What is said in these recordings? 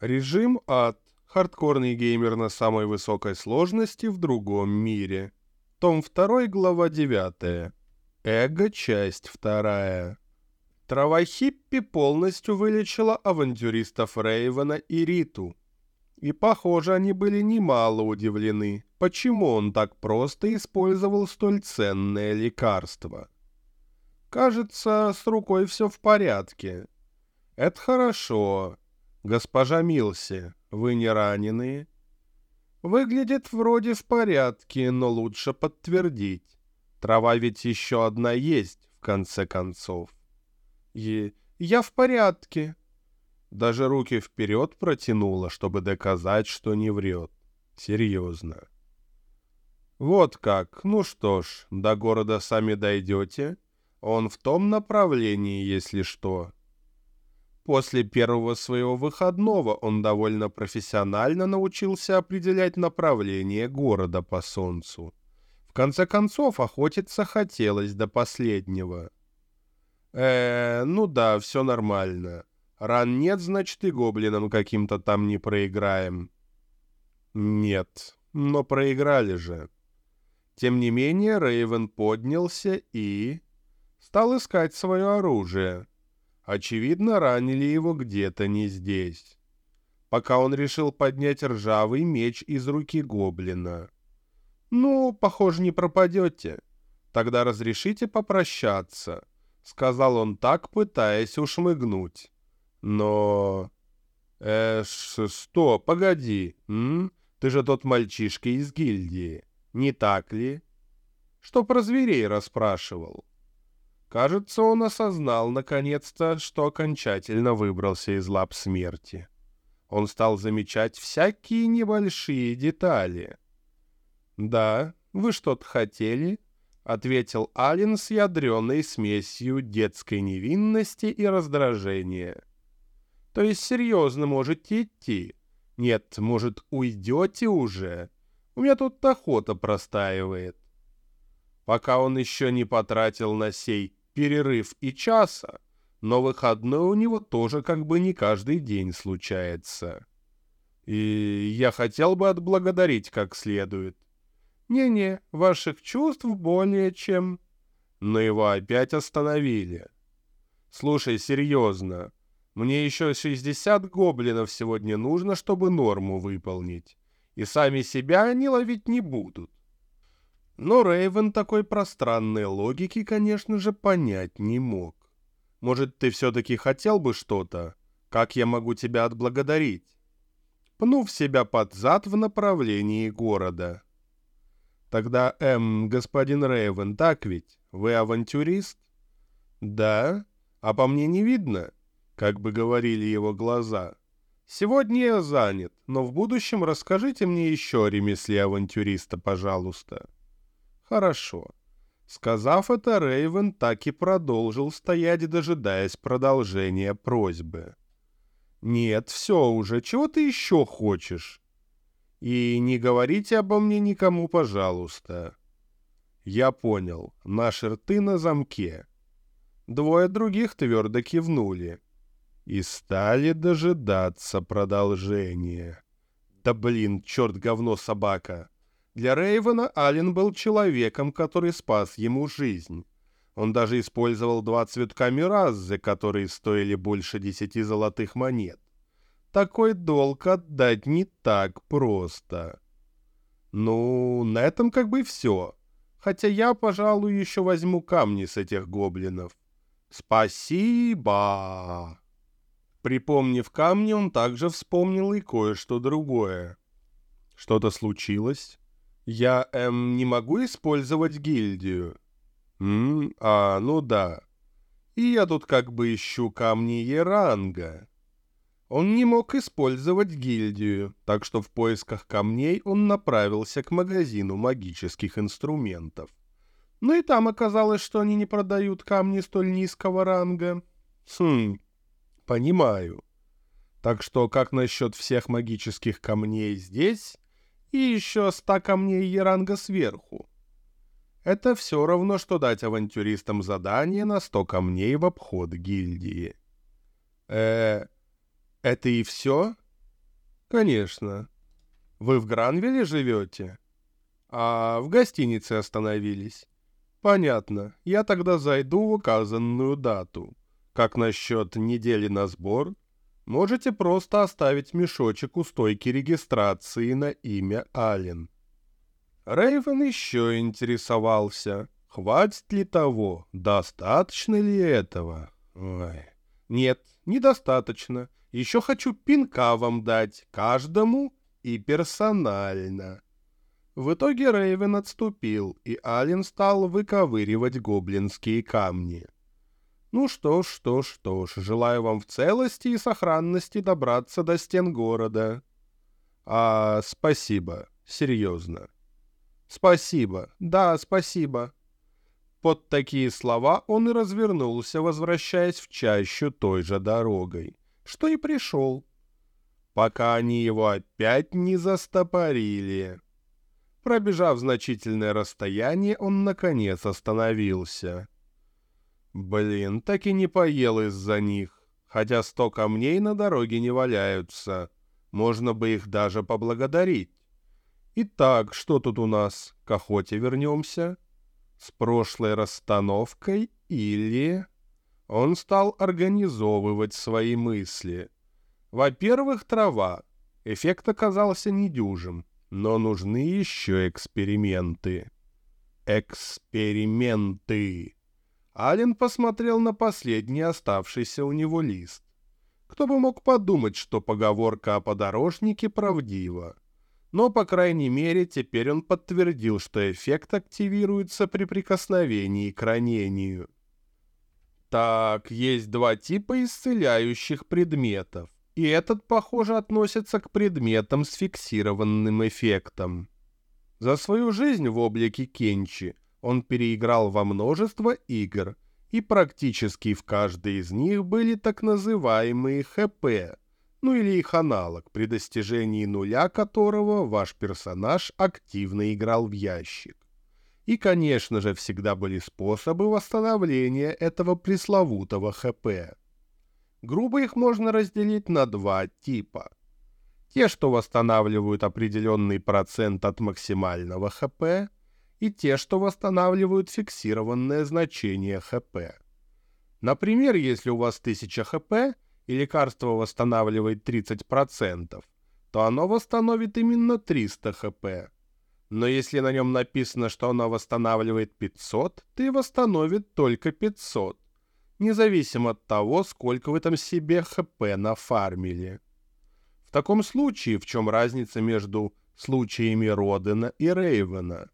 Режим ад. Хардкорный геймер на самой высокой сложности в другом мире. Том 2, глава 9. Эго, часть 2. Трава хиппи полностью вылечила авантюристов Рейвена и Риту. И, похоже, они были немало удивлены, почему он так просто использовал столь ценное лекарство. Кажется, с рукой все в порядке. Это хорошо. Госпожа Милси, вы не ранены? Выглядит вроде в порядке, но лучше подтвердить. Трава ведь еще одна есть, в конце концов. И я в порядке. Даже руки вперед протянула, чтобы доказать, что не врет. Серьезно. Вот как. Ну что ж, до города сами дойдете. Он в том направлении, если что. После первого своего выходного он довольно профессионально научился определять направление города по солнцу. В конце концов, охотиться хотелось до последнего. э ну да, все нормально. Ран нет, значит, и гоблинам каким-то там не проиграем. Нет, но проиграли же. Тем не менее, Рейвен поднялся и... стал искать свое оружие. Очевидно, ранили его где-то не здесь. Пока он решил поднять ржавый меч из руки гоблина. «Ну, похоже, не пропадете. Тогда разрешите попрощаться», — сказал он так, пытаясь ушмыгнуть. «Но...» «Э, что, погоди, м? Ты же тот мальчишка из гильдии, не так ли?» «Что про зверей расспрашивал?» Кажется, он осознал наконец-то, что окончательно выбрался из лап смерти. Он стал замечать всякие небольшие детали. «Да, вы что-то хотели?» — ответил Ален с ядреной смесью детской невинности и раздражения. «То есть серьезно можете идти? Нет, может, уйдете уже? У меня тут охота простаивает». Пока он еще не потратил на сей перерыв и часа, но выходной у него тоже как бы не каждый день случается. И я хотел бы отблагодарить как следует. Не-не, ваших чувств более чем... Но его опять остановили. Слушай, серьезно, мне еще 60 гоблинов сегодня нужно, чтобы норму выполнить. И сами себя они ловить не будут. Но Рейвен такой пространной логики, конечно же, понять не мог. Может, ты все-таки хотел бы что-то? Как я могу тебя отблагодарить? Пнув себя под зад в направлении города. Тогда, эм, господин Рейвен, так ведь? Вы авантюрист? Да? А по мне не видно? Как бы говорили его глаза. Сегодня я занят, но в будущем расскажите мне еще о ремесле авантюриста, пожалуйста. «Хорошо». Сказав это, Рейвен так и продолжил стоять, дожидаясь продолжения просьбы. «Нет, все уже, чего ты еще хочешь?» «И не говорите обо мне никому, пожалуйста». «Я понял, наши рты на замке». Двое других твердо кивнули и стали дожидаться продолжения. «Да блин, черт говно собака!» Для Рейвена Ален был человеком, который спас ему жизнь. Он даже использовал два цветка Миразы, которые стоили больше десяти золотых монет. Такой долг отдать не так просто. Ну, на этом как бы все. Хотя я, пожалуй, еще возьму камни с этих гоблинов. Спасибо. Припомнив камни, он также вспомнил и кое-что другое. Что-то случилось? Я, эм, не могу использовать гильдию? М, а, ну да. И я тут как бы ищу камни Еранга. Он не мог использовать гильдию, так что в поисках камней он направился к магазину магических инструментов. Ну и там оказалось, что они не продают камни столь низкого ранга. Хм, понимаю. Так что как насчет всех магических камней здесь и еще ста камней Еранга сверху. Это все равно, что дать авантюристам задание на сто камней в обход гильдии. э это и все? Конечно. Вы в Гранвилле живете? А в гостинице остановились? Понятно. Я тогда зайду в указанную дату. Как насчет недели на сбор? Можете просто оставить мешочек у стойки регистрации на имя Аллен. Рейвен еще интересовался, хватит ли того, достаточно ли этого. Ой. Нет, недостаточно. Еще хочу пинка вам дать, каждому и персонально. В итоге Рейвен отступил, и Ален стал выковыривать гоблинские камни. Ну что ж, что ж, что ж, желаю вам в целости и сохранности добраться до стен города. А, спасибо, серьезно. Спасибо, да, спасибо. Под такие слова он и развернулся, возвращаясь в чащу той же дорогой, что и пришел, пока они его опять не застопорили. Пробежав значительное расстояние, он наконец остановился. Блин, так и не поел из-за них, хотя сто камней на дороге не валяются. Можно бы их даже поблагодарить. Итак, что тут у нас? К охоте вернемся? с прошлой расстановкой или... Он стал организовывать свои мысли. Во-первых, трава. Эффект оказался недюжим, но нужны еще эксперименты. Эксперименты. Ален посмотрел на последний оставшийся у него лист. Кто бы мог подумать, что поговорка о подорожнике правдива но, по крайней мере, теперь он подтвердил, что эффект активируется при прикосновении к ранению. Так, есть два типа исцеляющих предметов, и этот, похоже, относится к предметам с фиксированным эффектом. За свою жизнь в облике Кенчи он переиграл во множество игр, и практически в каждой из них были так называемые ХП ну или их аналог, при достижении нуля которого ваш персонаж активно играл в ящик. И, конечно же, всегда были способы восстановления этого пресловутого ХП. Грубо их можно разделить на два типа. Те, что восстанавливают определенный процент от максимального ХП, и те, что восстанавливают фиксированное значение ХП. Например, если у вас 1000 ХП, и лекарство восстанавливает 30%, то оно восстановит именно 300 хп. Но если на нем написано, что оно восстанавливает 500, то и восстановит только 500, независимо от того, сколько вы там себе хп нафармили. В таком случае, в чем разница между случаями Родена и Рейвена?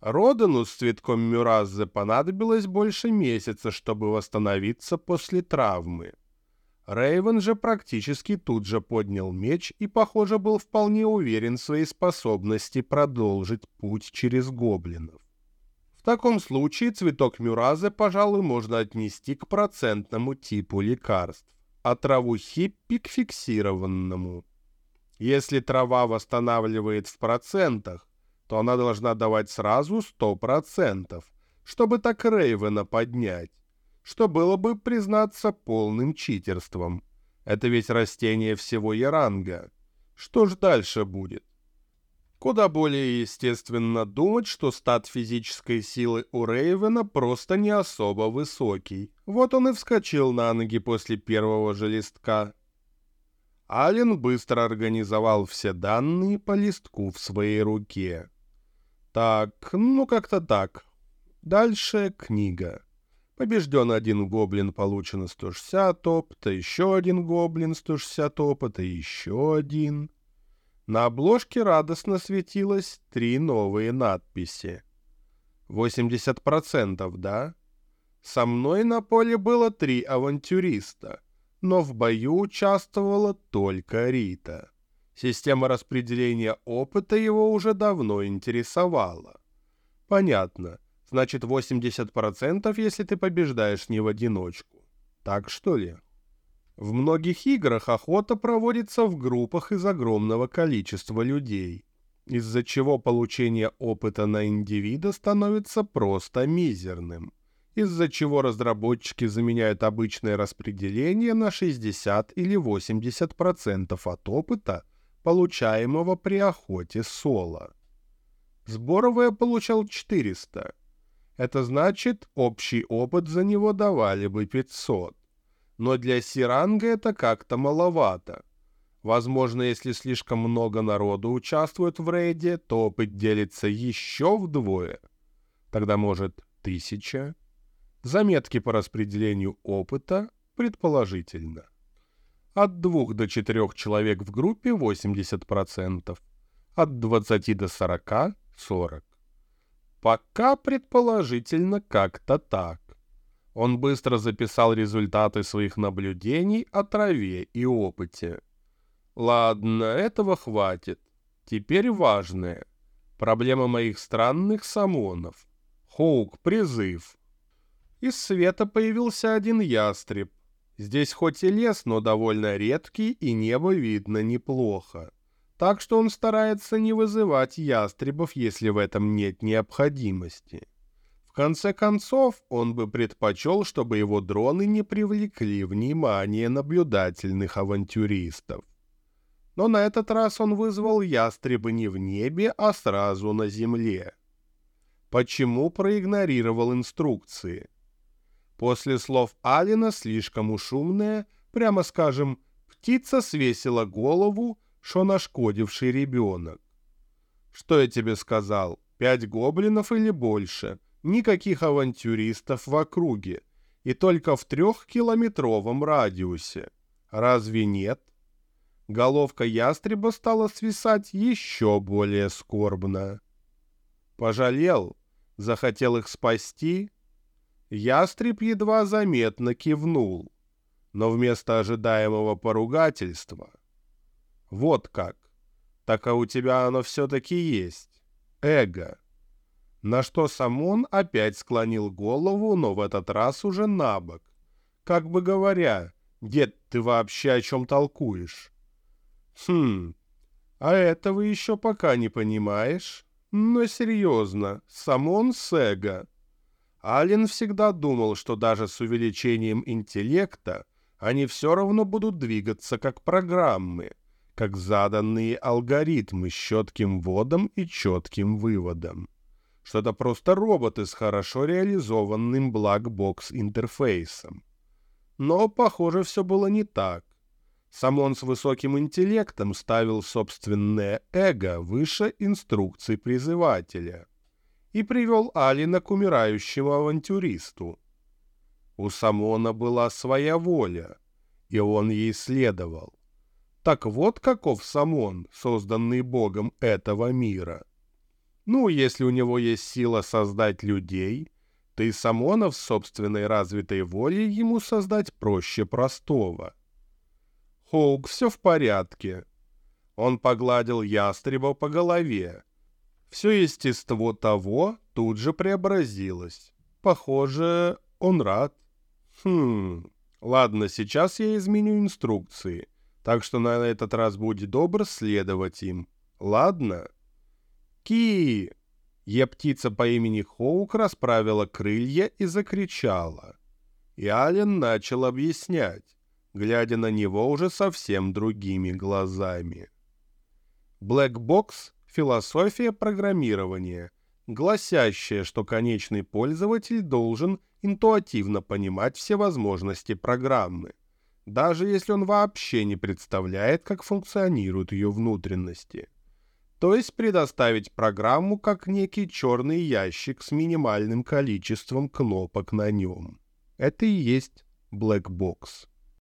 Родену с цветком Мюраззе понадобилось больше месяца, чтобы восстановиться после травмы. Рейвен же практически тут же поднял меч и, похоже, был вполне уверен в своей способности продолжить путь через гоблинов. В таком случае цветок Мюразы, пожалуй, можно отнести к процентному типу лекарств, а траву хиппи к фиксированному. Если трава восстанавливает в процентах, то она должна давать сразу 100%, чтобы так Рейвена поднять что было бы, признаться, полным читерством. Это ведь растение всего Яранга. Что ж дальше будет? Куда более естественно думать, что стат физической силы у Рейвена просто не особо высокий. Вот он и вскочил на ноги после первого же листка. Ален быстро организовал все данные по листку в своей руке. Так, ну как-то так. Дальше книга. Побежден один гоблин, получено 160 опыта, еще один гоблин, 160 опыта, еще один. На обложке радостно светилось три новые надписи. 80%, да? Со мной на поле было три авантюриста, но в бою участвовала только Рита. Система распределения опыта его уже давно интересовала. Понятно. Значит, 80%, если ты побеждаешь не в одиночку. Так что ли? В многих играх охота проводится в группах из огромного количества людей, из-за чего получение опыта на индивида становится просто мизерным. из-за чего разработчики заменяют обычное распределение на 60 или 80% от опыта, получаемого при охоте соло. Сборова я получал 400. Это значит, общий опыт за него давали бы 500. Но для Сиранга это как-то маловато. Возможно, если слишком много народу участвует в рейде, то опыт делится еще вдвое. Тогда, может, тысяча? Заметки по распределению опыта, предположительно. От двух до четырех человек в группе 80%, от 20 до 40 – 40. Пока предположительно как-то так. Он быстро записал результаты своих наблюдений о траве и опыте. Ладно, этого хватит. Теперь важное. Проблема моих странных самонов. Хоук, призыв. Из света появился один ястреб. Здесь хоть и лес, но довольно редкий, и небо видно неплохо. Так что он старается не вызывать ястребов, если в этом нет необходимости. В конце концов, он бы предпочел, чтобы его дроны не привлекли внимание наблюдательных авантюристов. Но на этот раз он вызвал ястреба не в небе, а сразу на земле. Почему проигнорировал инструкции? После слов Алина слишком ушумная, прямо скажем, птица свесила голову, что нашкодивший ребенок. Что я тебе сказал? Пять гоблинов или больше? Никаких авантюристов в округе. И только в трехкилометровом радиусе. Разве нет? Головка ястреба стала свисать еще более скорбно. Пожалел, захотел их спасти, Ястреб едва заметно кивнул, но вместо ожидаемого поругательства... Вот как. Так а у тебя оно все-таки есть. Эго. На что Самон опять склонил голову, но в этот раз уже на бок. Как бы говоря, дед, ты вообще о чем толкуешь? Хм, а этого еще пока не понимаешь? Но серьезно, саммон с эго — Аллен всегда думал, что даже с увеличением интеллекта они все равно будут двигаться как программы, как заданные алгоритмы с четким вводом и четким выводом. Что это просто роботы с хорошо реализованным black box -интерфейсом. Но, похоже, все было не так. Сам он с высоким интеллектом ставил собственное эго выше инструкций призывателя — и привел Алина к умирающему авантюристу. У Самона была своя воля, и он ей следовал. Так вот каков Самон, созданный Богом этого мира. Ну, если у него есть сила создать людей, то и Самона в собственной развитой воле ему создать проще простого. Хоук, все в порядке. Он погладил ястреба по голове, все естество того тут же преобразилось. Похоже, он рад. Хм, ладно, сейчас я изменю инструкции, так что на этот раз будь добр следовать им. Ладно? Ки! Е-птица по имени Хоук расправила крылья и закричала. И Ален начал объяснять, глядя на него уже совсем другими глазами. Black box философия программирования, гласящая, что конечный пользователь должен интуитивно понимать все возможности программы, даже если он вообще не представляет, как функционируют ее внутренности. То есть предоставить программу как некий черный ящик с минимальным количеством кнопок на нем. Это и есть Black Box.